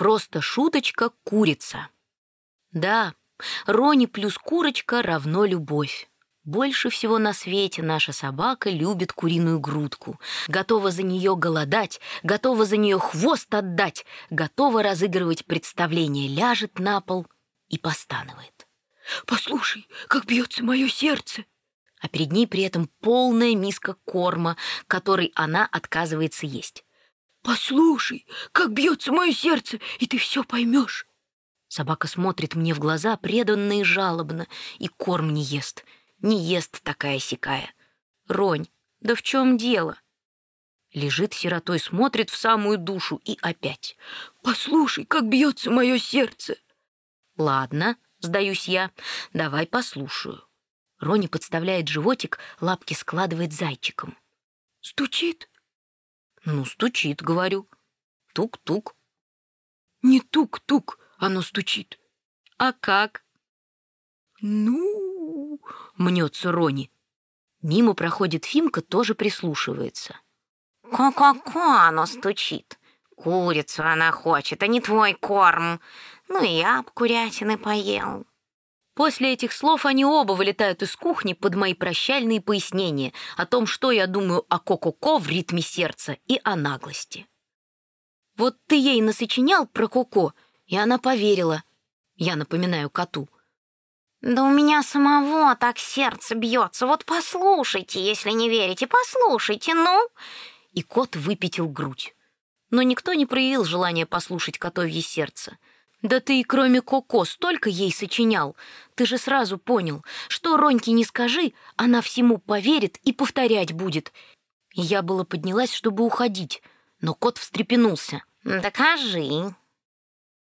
Просто шуточка курица. Да, Рони плюс курочка равно любовь. Больше всего на свете наша собака любит куриную грудку. Готова за нее голодать, готова за нее хвост отдать, готова разыгрывать представление, ляжет на пол и постанывает. «Послушай, как бьется мое сердце!» А перед ней при этом полная миска корма, который она отказывается есть. «Послушай, как бьется мое сердце, и ты все поймешь!» Собака смотрит мне в глаза преданно и жалобно, и корм не ест — не ест такая-сякая. Ронь, да в чем дело? Лежит сиротой, смотрит в самую душу и опять. «Послушай, как бьется мое сердце!» «Ладно, сдаюсь я, давай послушаю». Рони подставляет животик, лапки складывает зайчиком. «Стучит?» «Ну, стучит, говорю. Тук-тук». «Не тук-тук, оно стучит». «А как?» «Ну...» мнется Рони. Мимо проходит Фимка, тоже прислушивается. «Ко-ко-ко оно стучит. Курицу она хочет, а не твой корм. Ну и я б курятины поел». После этих слов они оба вылетают из кухни под мои прощальные пояснения о том, что я думаю о ко-ко-ко в ритме сердца и о наглости. Вот ты ей насочинял про Коко, и она поверила. Я напоминаю коту — да у меня самого так сердце бьется. Вот послушайте, если не верите, послушайте, ну. И кот выпятил грудь. Но никто не проявил желания послушать котовье сердце. Да ты и кроме Коко столько ей сочинял. Ты же сразу понял, что Роньке не скажи, она всему поверит и повторять будет. Я было поднялась, чтобы уходить, но кот встрепенулся. «Докажи»,